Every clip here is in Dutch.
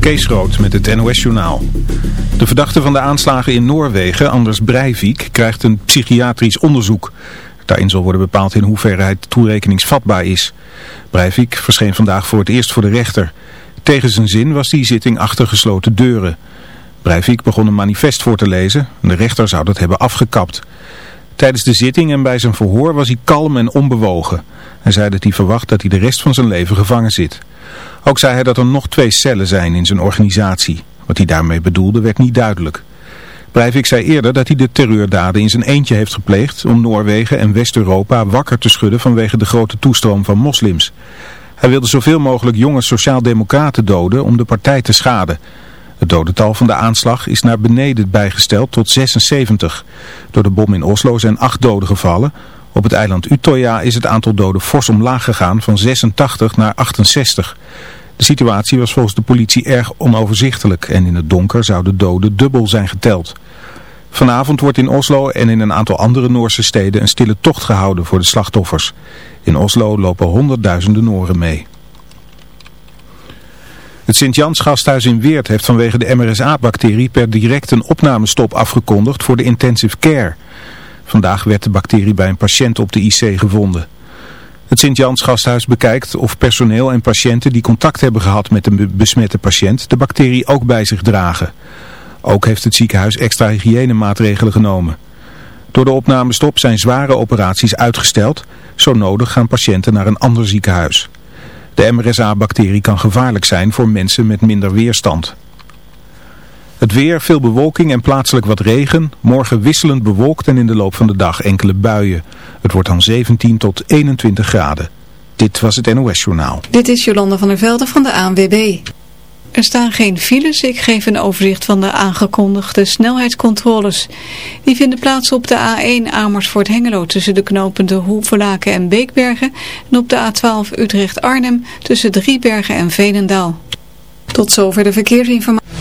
Kees Rood met het NOS-journaal. De verdachte van de aanslagen in Noorwegen, Anders Breivik, krijgt een psychiatrisch onderzoek. Daarin zal worden bepaald in hoeverre hij toerekeningsvatbaar is. Breivik verscheen vandaag voor het eerst voor de rechter. Tegen zijn zin was die zitting achter gesloten deuren. Breivik begon een manifest voor te lezen en de rechter zou dat hebben afgekapt. Tijdens de zitting en bij zijn verhoor was hij kalm en onbewogen. Hij zei dat hij verwacht dat hij de rest van zijn leven gevangen zit. Ook zei hij dat er nog twee cellen zijn in zijn organisatie. Wat hij daarmee bedoelde werd niet duidelijk. Breivik zei eerder dat hij de terreurdaden in zijn eentje heeft gepleegd om Noorwegen en West-Europa wakker te schudden vanwege de grote toestroom van moslims. Hij wilde zoveel mogelijk jonge sociaaldemocraten doden om de partij te schaden. Het dodental van de aanslag is naar beneden bijgesteld tot 76. Door de bom in Oslo zijn acht doden gevallen. Op het eiland Utøya is het aantal doden fors omlaag gegaan van 86 naar 68. De situatie was volgens de politie erg onoverzichtelijk en in het donker zouden doden dubbel zijn geteld. Vanavond wordt in Oslo en in een aantal andere Noorse steden een stille tocht gehouden voor de slachtoffers. In Oslo lopen honderdduizenden Nooren mee. Het Sint-Jans gasthuis in Weert heeft vanwege de MRSA-bacterie per direct een opnamestop afgekondigd voor de intensive care. Vandaag werd de bacterie bij een patiënt op de IC gevonden. Het Sint-Jans gasthuis bekijkt of personeel en patiënten die contact hebben gehad met een besmette patiënt de bacterie ook bij zich dragen. Ook heeft het ziekenhuis extra hygiënemaatregelen genomen. Door de opnamestop zijn zware operaties uitgesteld. Zo nodig gaan patiënten naar een ander ziekenhuis. De MRSA-bacterie kan gevaarlijk zijn voor mensen met minder weerstand. Het weer, veel bewolking en plaatselijk wat regen. Morgen wisselend bewolkt en in de loop van de dag enkele buien. Het wordt dan 17 tot 21 graden. Dit was het NOS Journaal. Dit is Jolanda van der Velde van de ANWB. Er staan geen files. Ik geef een overzicht van de aangekondigde snelheidscontroles. Die vinden plaats op de A1 Amersfoort-Hengelo tussen de knopende Hoevelaken en Beekbergen. En op de A12 Utrecht-Arnhem tussen Driebergen en Veenendaal. Tot zover de verkeersinformatie.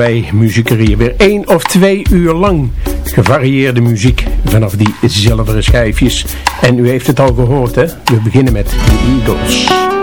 Bij Muziekerie. Weer één of twee uur lang gevarieerde muziek vanaf die zilveren schijfjes. En u heeft het al gehoord hè, we beginnen met de Eagles.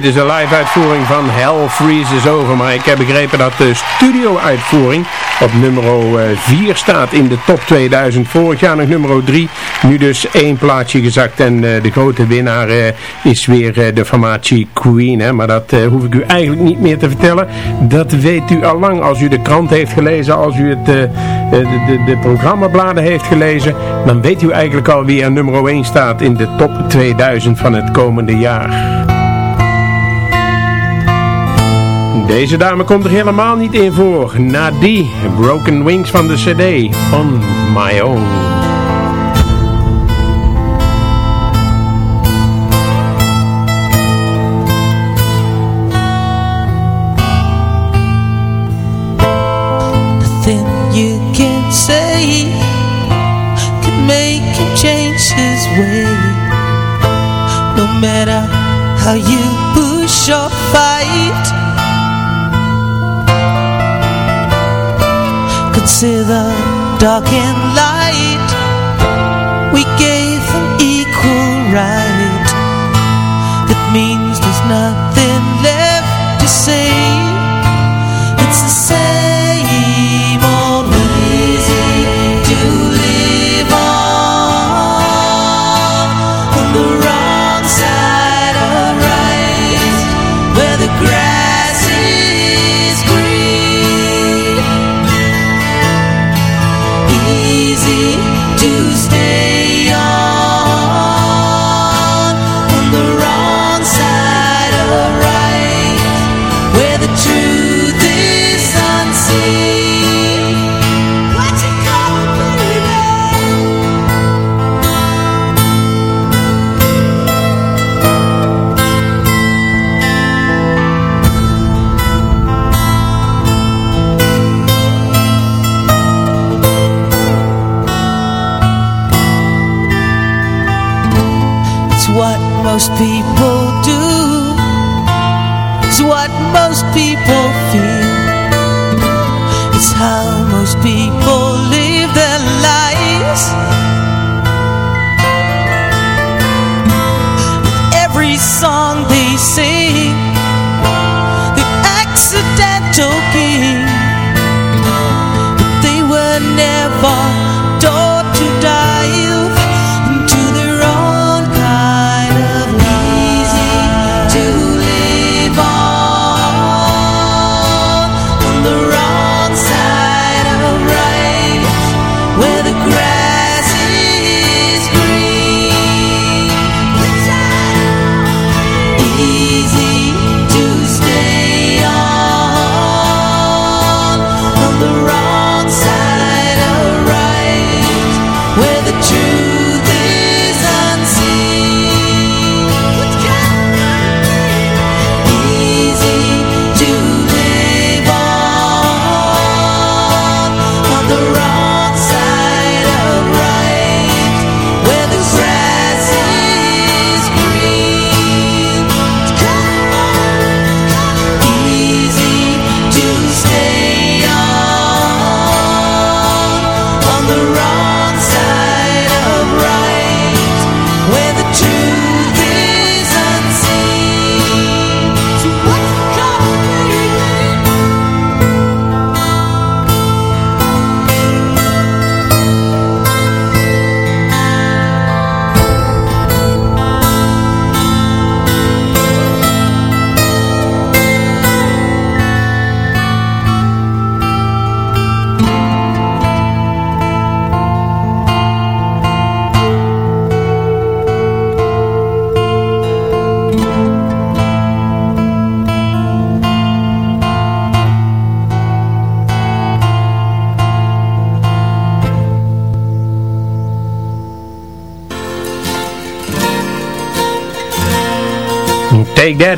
Dit is een live uitvoering van Hell Freezes Over. Maar ik heb begrepen dat de studio uitvoering op nummer 4 staat in de top 2000. Vorig jaar nog nummer 3. Nu dus één plaatje gezakt. En uh, de grote winnaar uh, is weer de formatie Queen. Hè? Maar dat hoef ik u eigenlijk niet meer te vertellen. Dat weet u al lang als u de krant heeft gelezen. Als u het, de, de, de programmabladen heeft gelezen. Dan weet u eigenlijk al wie er nummer 1 staat in de top 2000 van het komende jaar. Deze dame komt er helemaal niet in voor. Nadie, Broken Wings van de CD, On My Own. Way. No matter how you push or fight Consider dark and light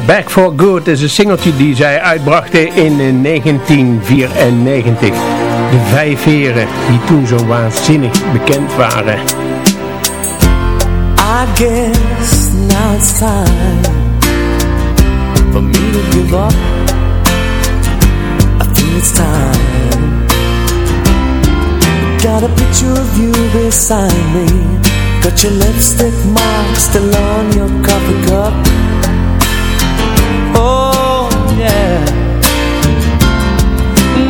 Back For Good is een singeltje die zij uitbrachten in 1994. De vijf heren die toen zo waanzinnig bekend waren. I guess now it's time For me to give up I think it's time Got a picture of you beside me Got your lipstick mark still on your coffee cup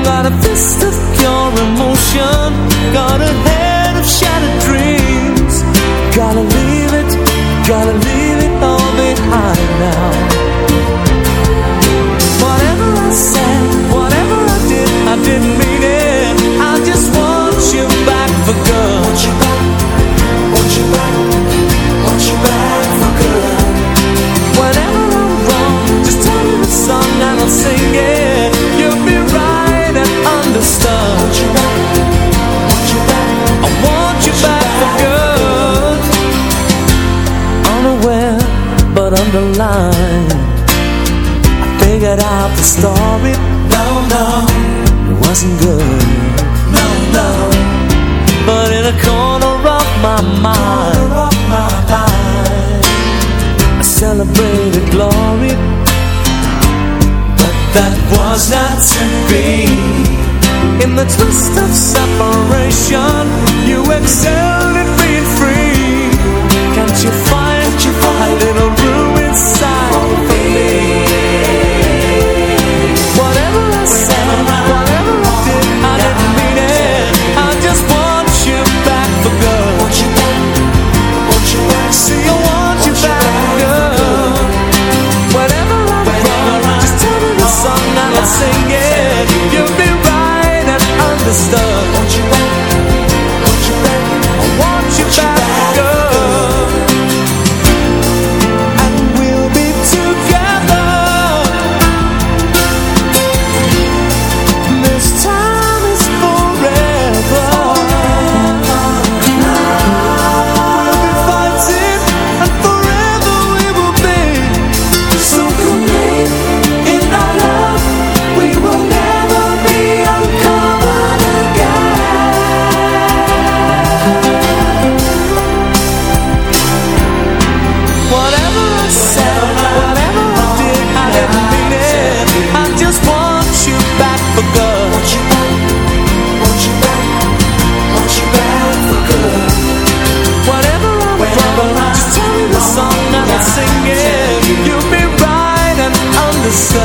Got a fist of pure emotion. Got a head of shattered dreams. Gotta leave it, gotta leave it all behind now. Whatever I said, whatever I did, I didn't mean it. I just want you back for good. Want you back, want you back, the twist singing You'll be right and understand.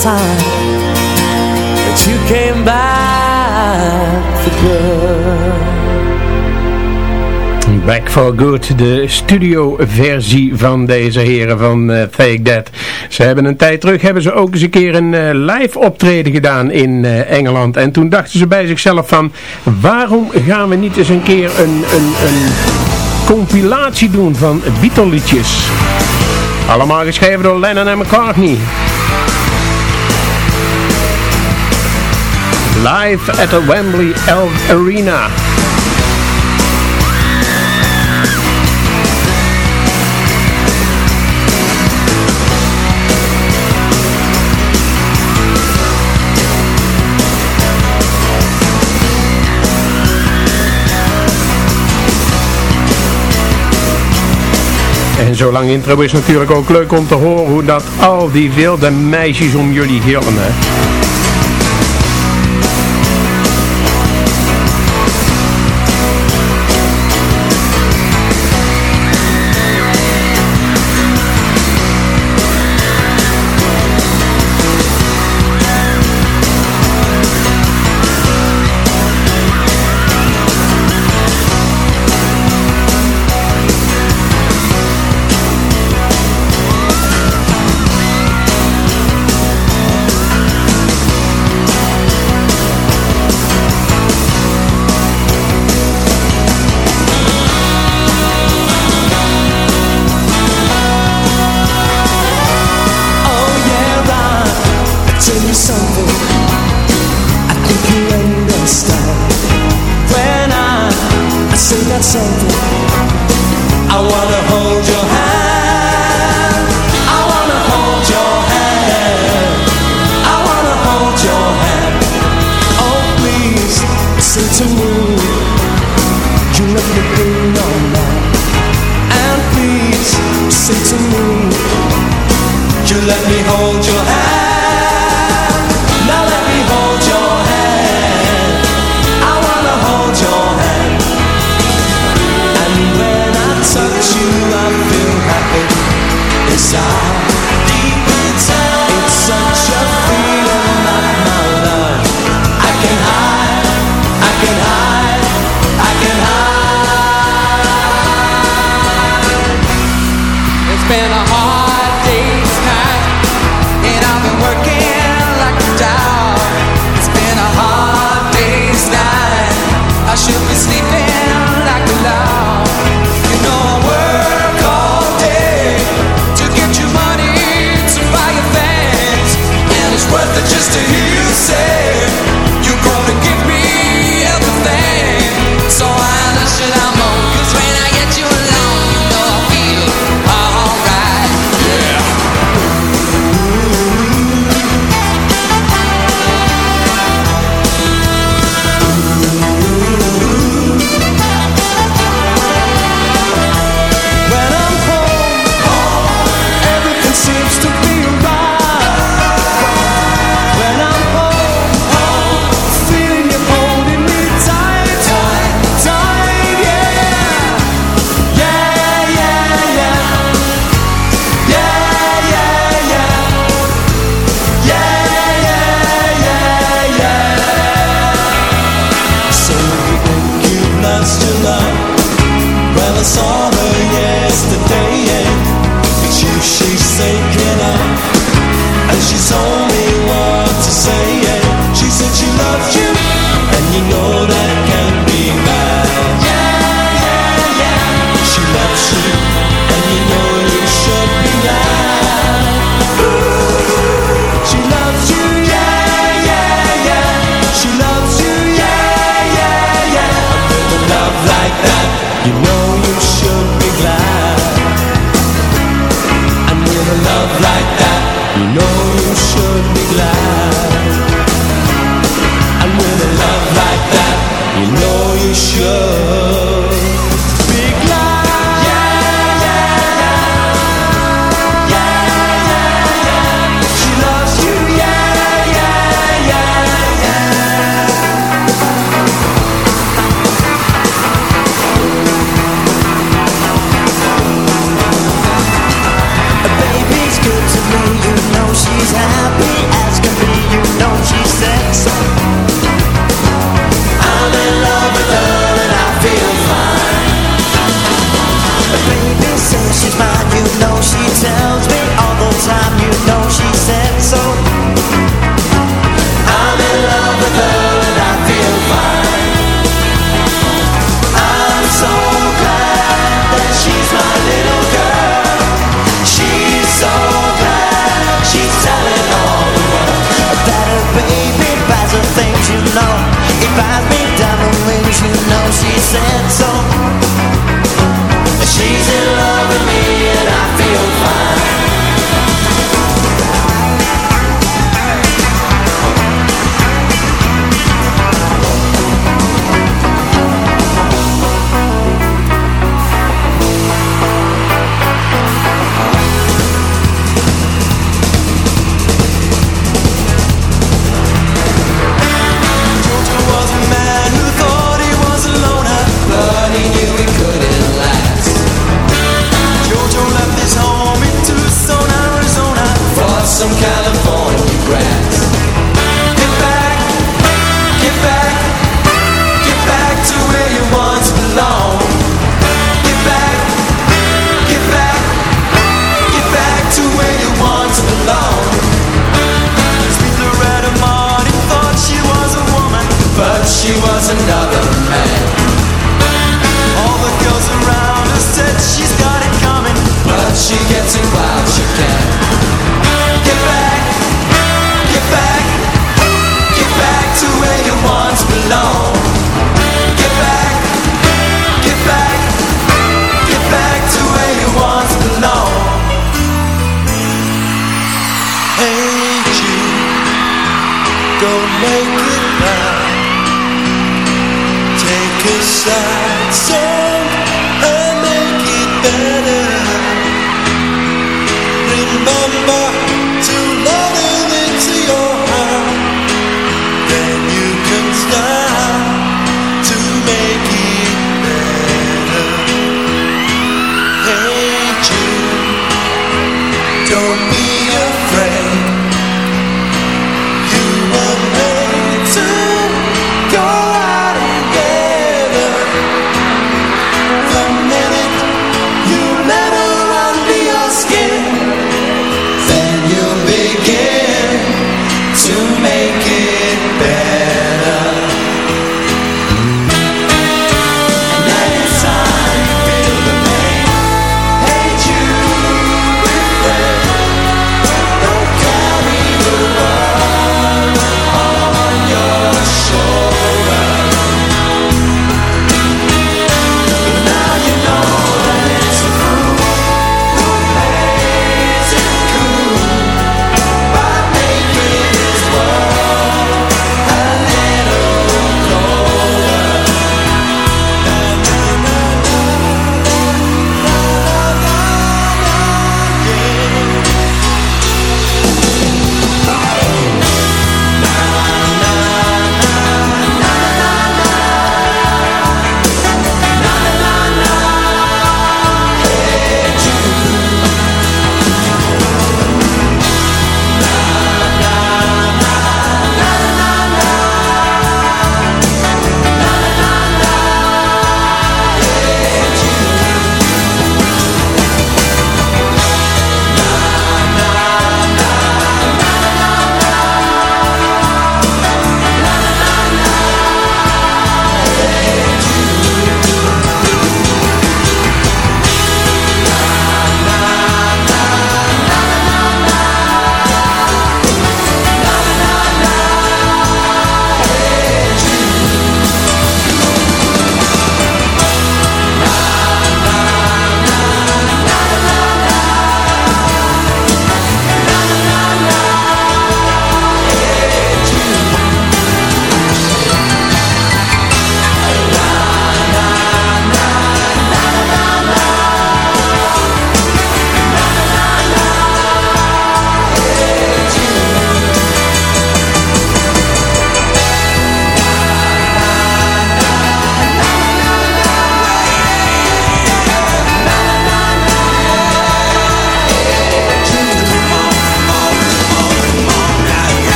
time you came back for good. Back for Good, de studioversie van deze heren van eh, Fake Dead. Ze hebben een tijd terug, hebben ze ook eens een keer een eh, live optreden gedaan in eh, Engeland. En toen dachten ze bij zichzelf van, waarom gaan we niet eens een keer een, een, een compilatie doen van Beatle liedjes? Allemaal geschreven door Lennon en McCartney. Live at the Wembley Elf Arena. En zolang intro is natuurlijk ook leuk om te horen hoe dat al die wilde meisjes om jullie gillen. Hè?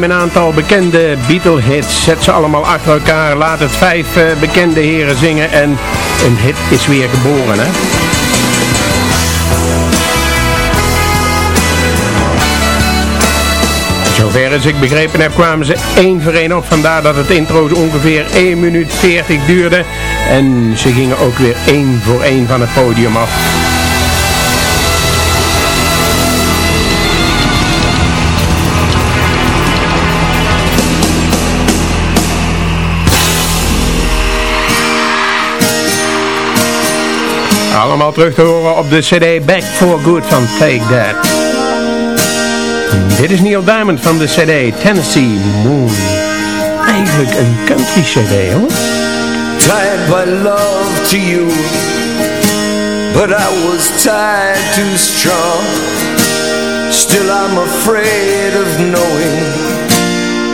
Neem een aantal bekende Beatle-hits, zet ze allemaal achter elkaar, laat het vijf uh, bekende heren zingen en een hit is weer geboren, hè? Zover als ik begrepen heb kwamen ze één voor één op. Vandaar dat het intro ongeveer 1 minuut 40 duurde. En ze gingen ook weer één voor één van het podium af. Allemaal terug te horen op de cd Back for Good van Take That. Dit is Neil Diamond van de cd Tennessee Moon. Eigenlijk een country cd hoor. Tied by love to you But I was tied too strong Still I'm afraid of knowing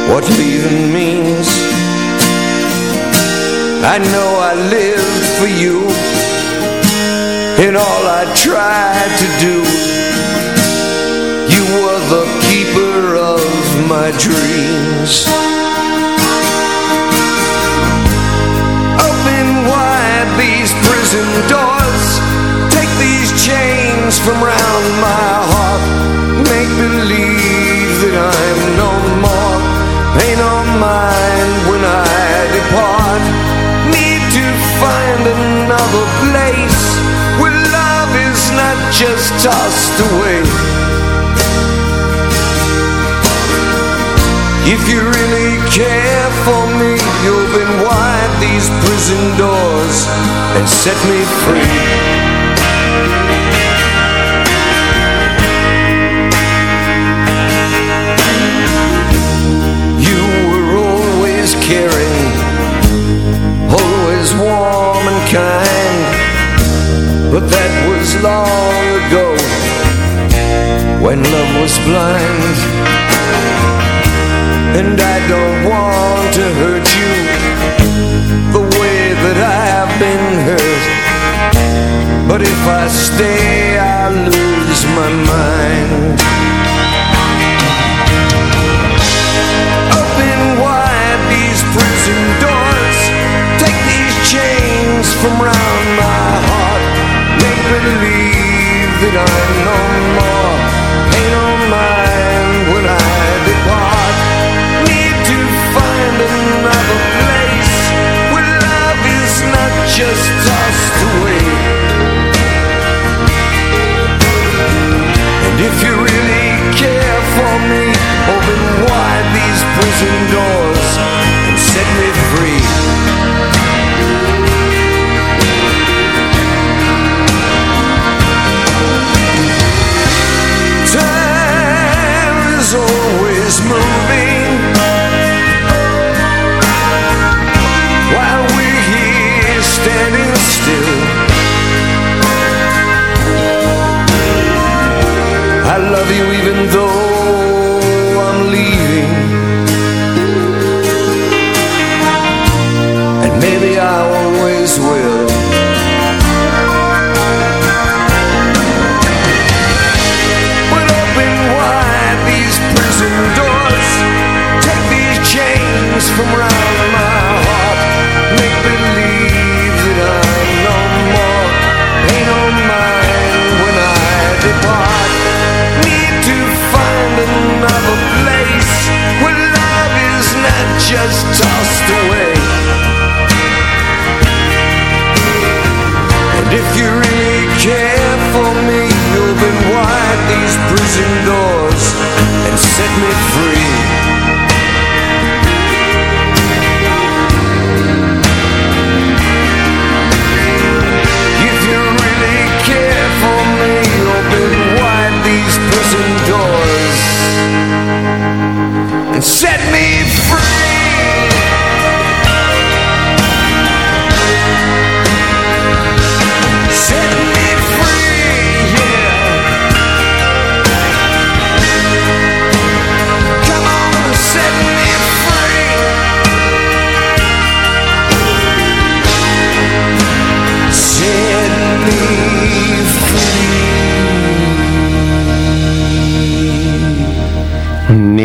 What leaving means I know I live for you in all I tried to do. You were the keeper of my dreams. Open wide these prison doors. Take these chains from round my heart. Make believe that I'm no more. Pain on mine when I depart. Need to find another place just tossed away. If you really care for me you'll wide these prison doors And set me free. You were always caring Always warm and kind But that was long ago When love was blind. And I don't want to hurt you The way that I have been hurt. But if I stay I'll lose my mind. Open wide these prison doors. Take these chains from round believe that I'm no more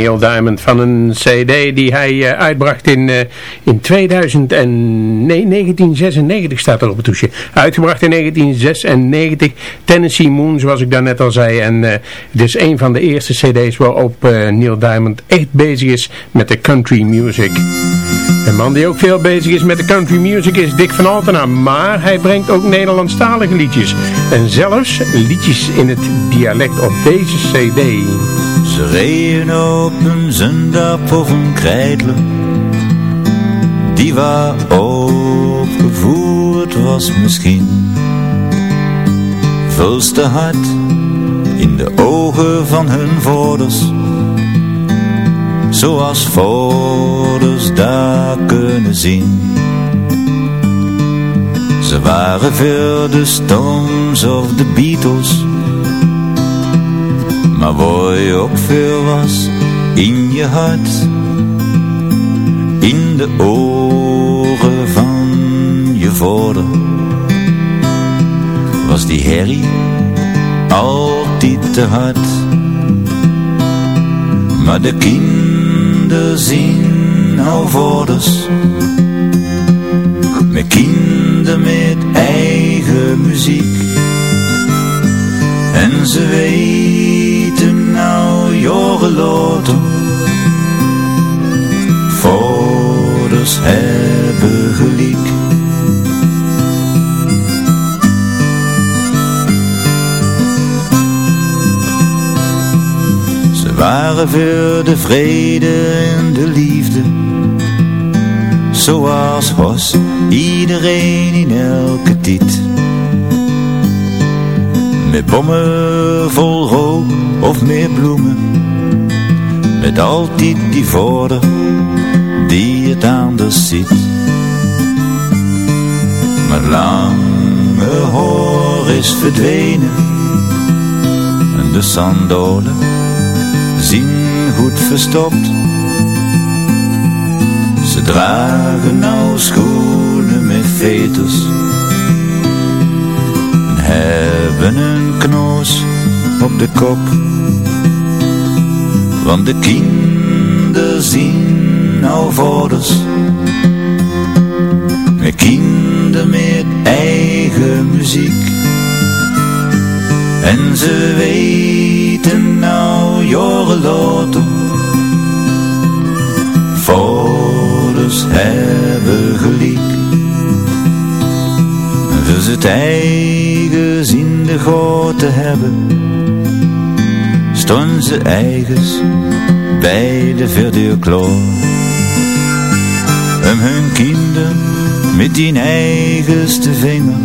Neil Diamond van een cd die hij eh, uitbracht in, eh, in 2000 en, nee, 1996 staat er op het toesje. Uitgebracht in 1996, Tennessee Moon zoals ik daarnet al zei. En eh, het is een van de eerste cd's waarop Neil Diamond echt bezig is met de country music. Een man die ook veel bezig is met de country music is Dick van Altena, maar hij brengt ook Nederlandstalige liedjes. En zelfs liedjes in het dialect op deze cd. Ze reden op een zondag of een kreidler Die waar opgevoerd was misschien Veel te hard in de ogen van hun voorders Zoals voorders daar kunnen zien. Ze waren veel de Stones of de Beatles maar waar je ook veel was in je hart In de oren van je vader Was die herrie altijd te hard Maar de kinderen zien nou vaders Met kinderen met eigen muziek. En ze weten nou jaren later Vaders hebben gelijk waren voor de vrede en de liefde. Zoals was iedereen in elke tijd met bommen vol rook of meer bloemen. Met altijd die vader die het anders ziet. Maar lange haar is verdwenen. En de sandolen zien goed verstopt Ze dragen nou schoenen met veters hebben een knoos op de kop. Want de kinderen zien nou vaders. Met kinderen met eigen muziek. En ze weten nou jaren later. Vaders hebben gelijk. Dus het eigen in de hebben Stonden ze eigens bij de verdeur Om hun kinderen met die vinger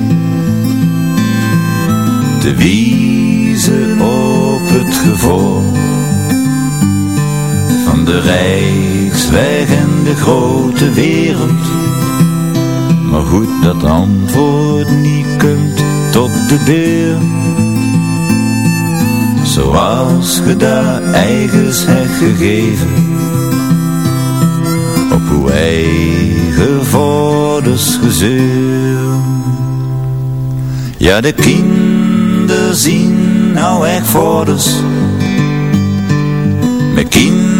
Te wijzen op het gevoel de rijksweg en de grote wereld. Maar goed dat antwoord niet komt tot de deur. Zoals ge daar eigens hebt gegeven. Op uw eigen vaders gezeur. Ja de kinderen zien nou echt vaders Met kinderen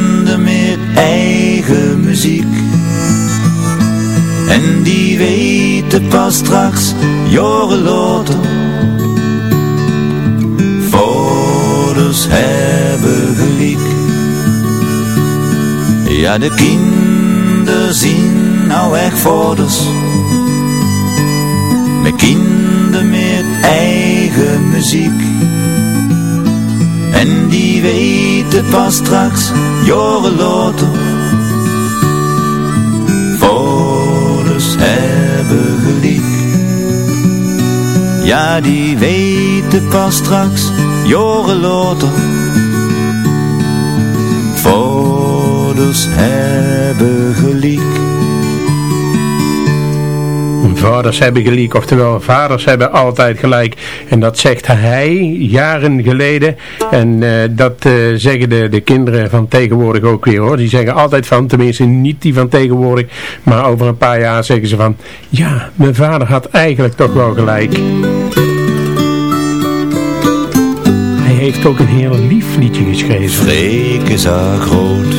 eigen muziek. En die weten pas straks, jaren later Vaders hebben gelijk Ja, de kinderen zien nou echt vaders Met kinderen met eigen muziek. En die weten weten pas straks, jaren later. Vaders hebben gelijk. Ja, die weten pas straks, jaren later. Vaders hebben gelijk. Vaders hebben gelijk, oftewel vaders hebben altijd gelijk. En dat zegt hij jaren geleden. En uh, dat uh, zeggen de, de kinderen van tegenwoordig ook weer hoor. Die zeggen altijd van, tenminste niet die van tegenwoordig. Maar over een paar jaar zeggen ze van, ja, mijn vader had eigenlijk toch wel gelijk. Hij heeft ook een heel lief liedje geschreven. Freek is haar groot,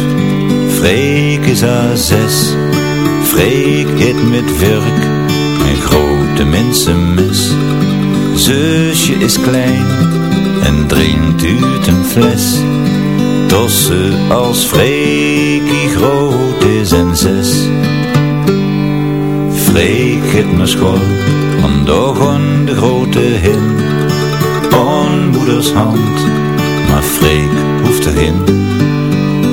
Freek is haar zes. Freek het met werk grote mensenmes. Zusje is klein en drinkt uit een fles. Tosse als Freekie groot is en zes. Freek het naar school, dogon de grote hin. On moeders hand, maar Freek hoeft erin.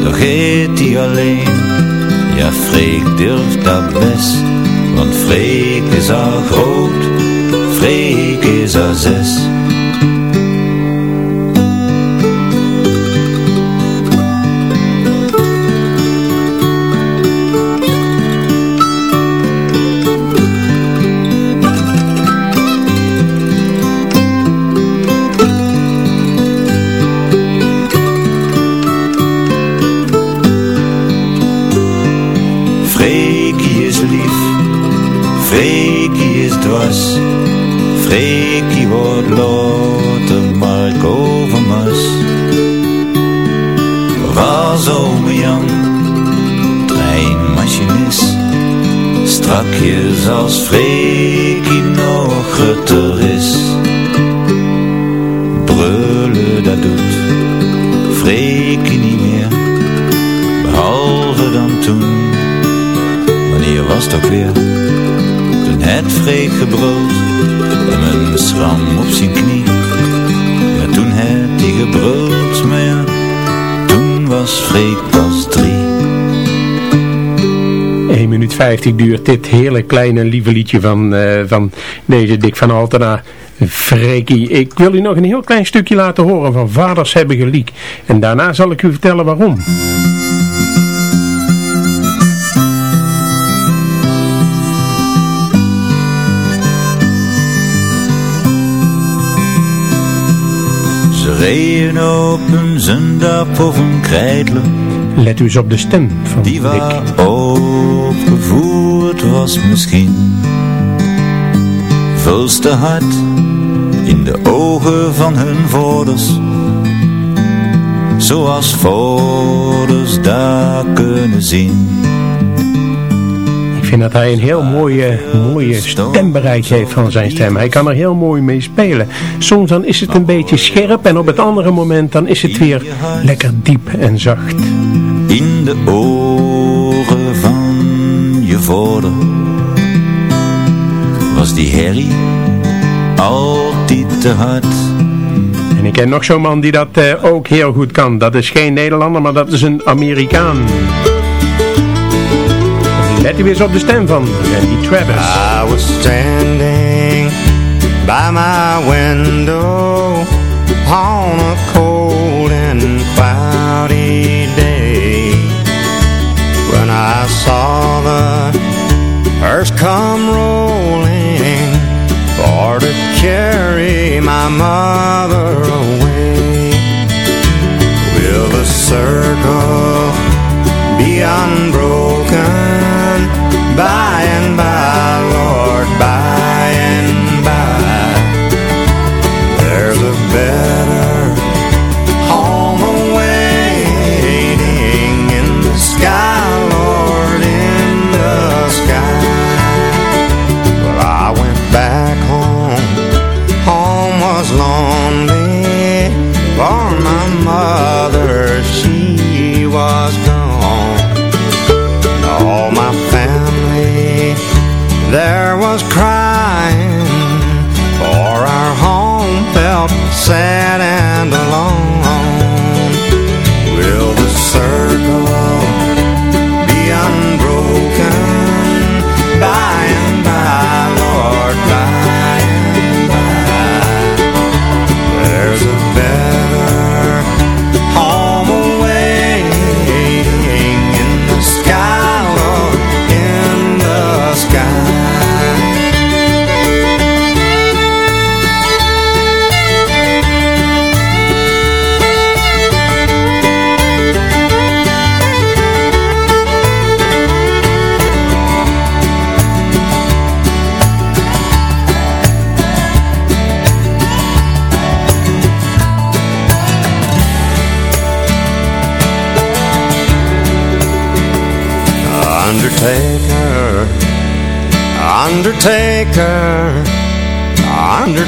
Doch gaat hij alleen, ja Freek durft dat best. Want Freek is al groot, Freek is al zes. Als Freekie 1 minuut 50 duurt dit hele kleine lieve liedje van, uh, van deze Dick van Altena. Freekie. Ik wil u nog een heel klein stukje laten horen van Vaders hebben geliek. En daarna zal ik u vertellen waarom. Ze reden op een zondag of een kreidler Let u eens op de stem van Die opgevoerd was misschien Veel te hard in de ogen van hun voorders Zoals voorders daar kunnen zien ik vind dat hij een heel mooie, mooie stembereik heeft van zijn stem. Hij kan er heel mooi mee spelen. Soms dan is het een beetje scherp en op het andere moment dan is het weer lekker diep en zacht. In de van vader was die herrie altijd te hard. En ik ken nog zo'n man die dat uh, ook heel goed kan. Dat is geen Nederlander, maar dat is een Amerikaan. Let u eens op de stem van Randy Travis. I was standing by my window on a cold and cloudy I saw the earth come rolling for to carry my mother away. Will the circle be unbroken? by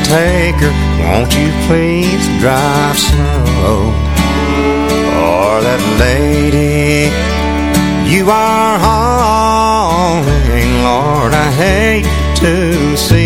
take her Won't you please drive slow? For that lady You are hauling Lord, I hate to see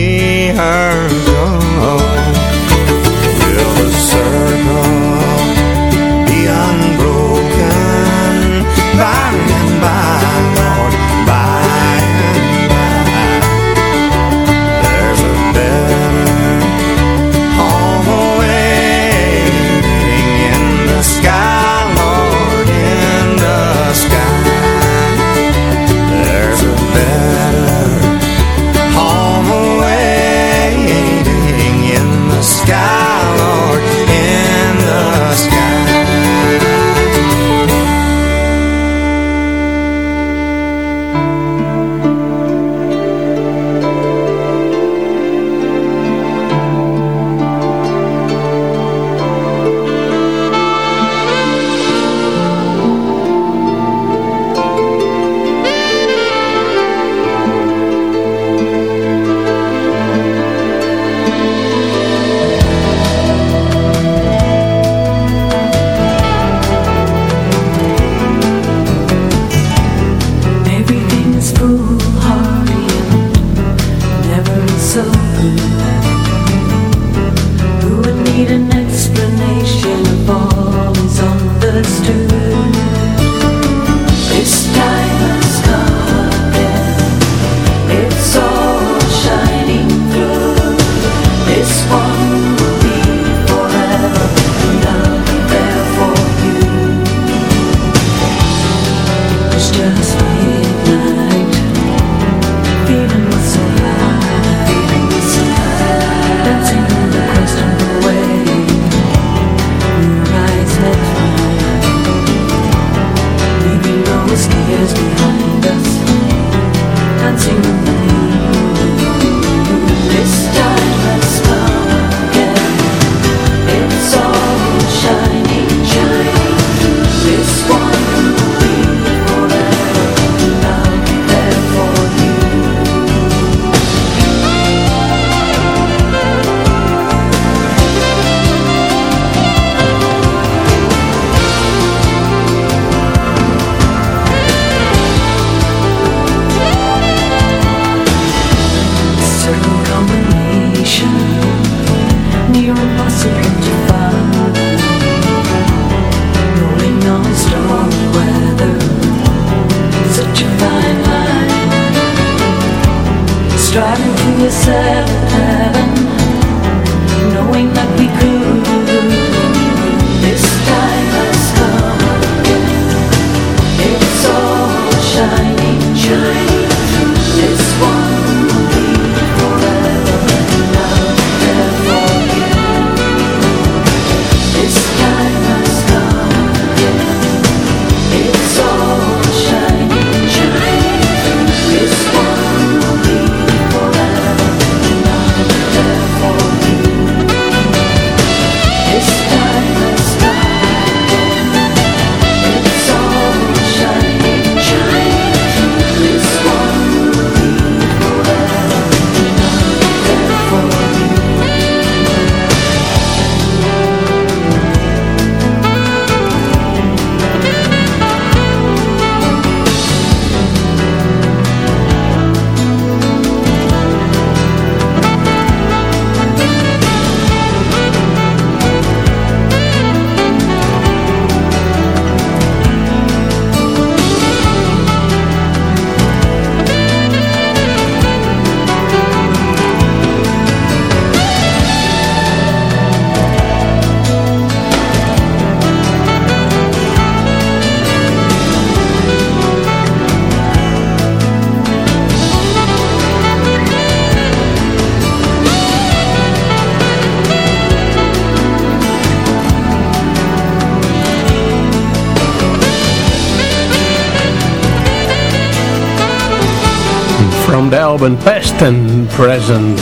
Robin Past and Present.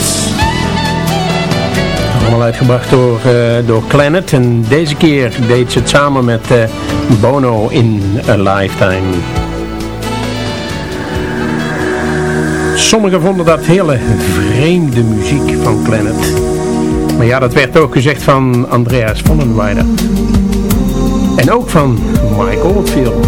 Allemaal uitgebracht door, uh, door Planet en deze keer deed ze het samen met eh, Bono in a Lifetime. Sommigen vonden dat hele vreemde muziek van Planet. Maar ja, dat werd ook gezegd van Andreas Vonnenweider. En ook van Mike Oldfield.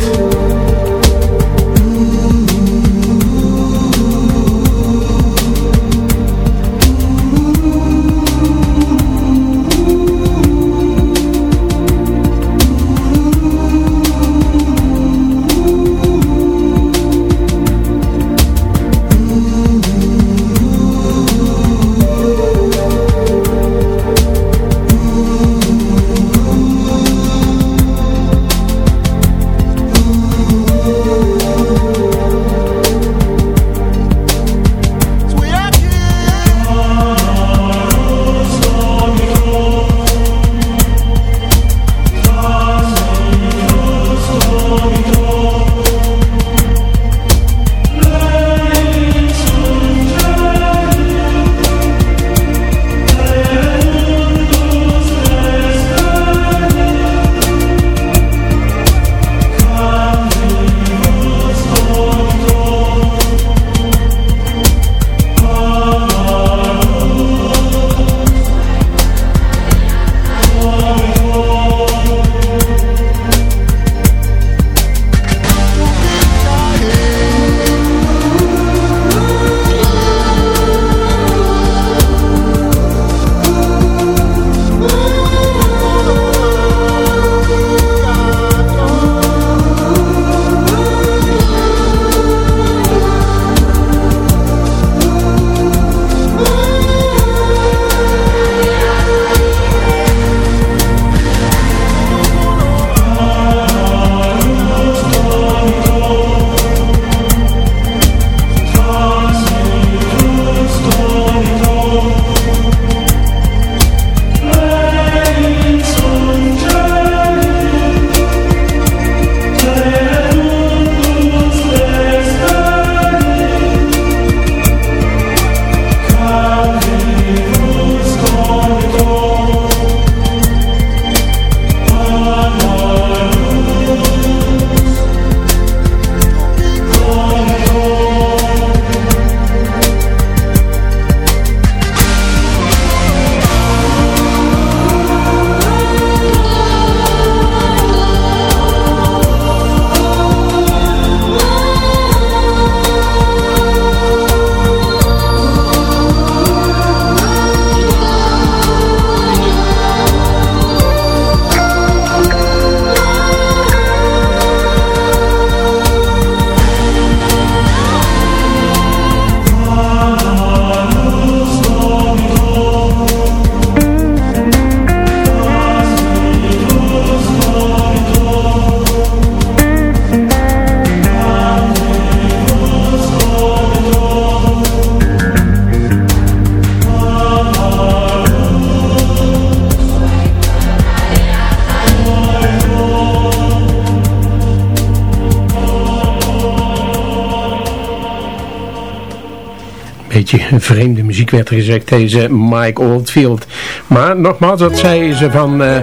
Vreemde muziek werd er gezegd, deze Mike Oldfield. Maar nogmaals, dat zei ze van uh,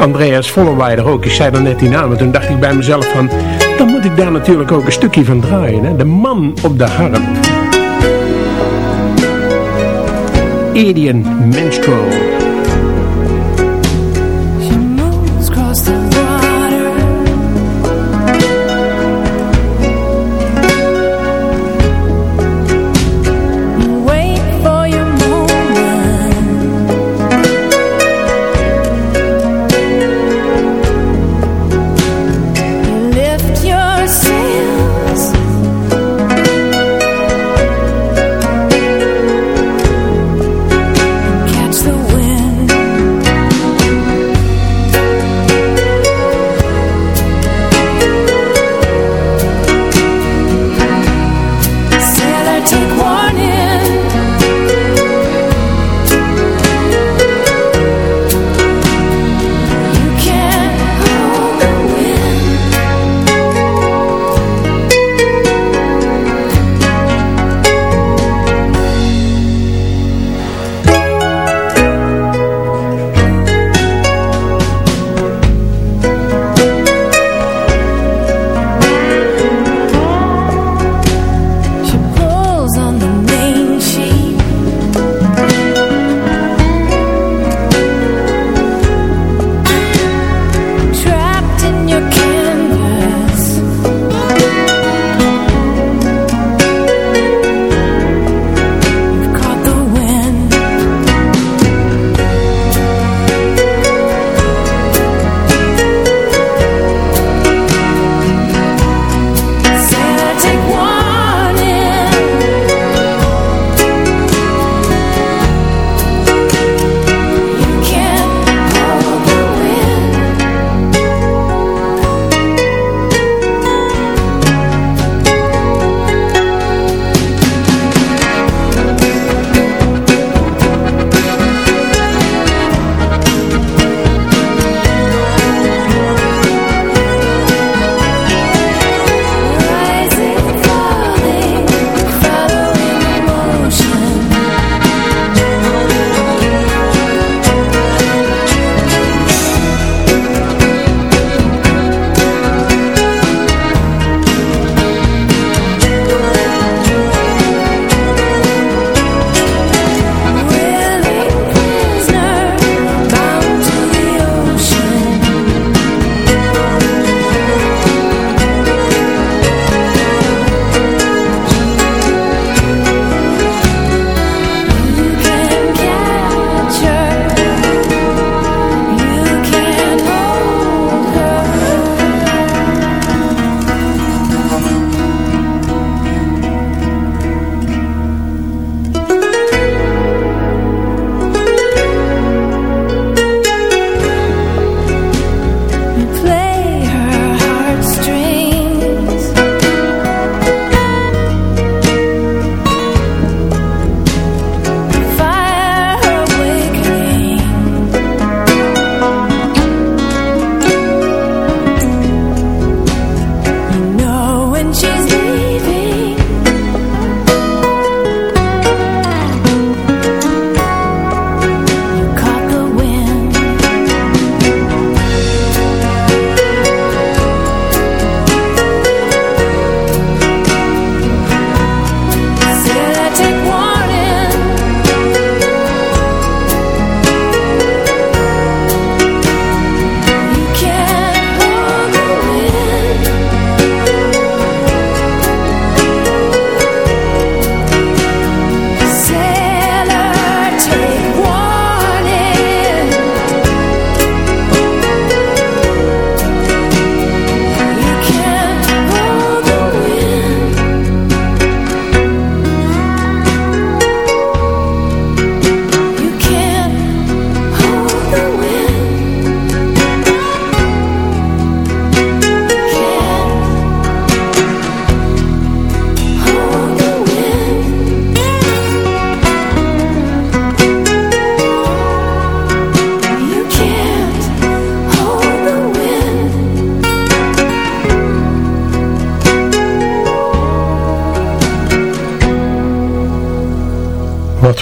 Andreas Vollerweider ook. Ik zei dan net die naam en toen dacht ik bij mezelf van, dan moet ik daar natuurlijk ook een stukje van draaien. Hè? De man op de harp. Edian Menstrual.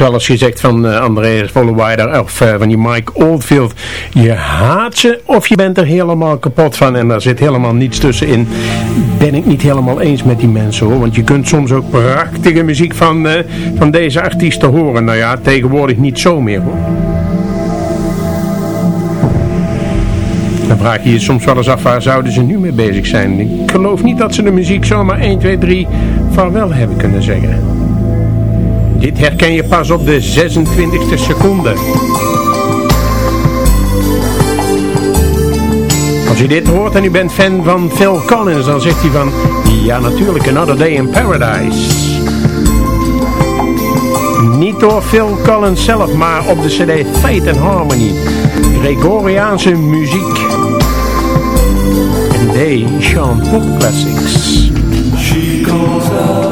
Wel eens gezegd van uh, Andreas Vollewider of uh, van die Mike Oldfield. Je haat ze of je bent er helemaal kapot van en daar zit helemaal niets tussenin. Ben ik niet helemaal eens met die mensen hoor. Want je kunt soms ook prachtige muziek van, uh, van deze artiesten horen. Nou ja, tegenwoordig niet zo meer hoor. Dan vraag je je soms wel eens af waar zouden ze nu mee bezig zijn. Ik geloof niet dat ze de muziek zomaar 1, 2, 3 vaarwel hebben kunnen zeggen. Dit herken je pas op de 26e seconde. Als je dit hoort en u bent fan van Phil Collins, dan zegt hij van... Ja, natuurlijk, Another Day in Paradise. Niet door Phil Collins zelf, maar op de cd Fate and Harmony. Gregoriaanse muziek. En chant pop classics. She goes out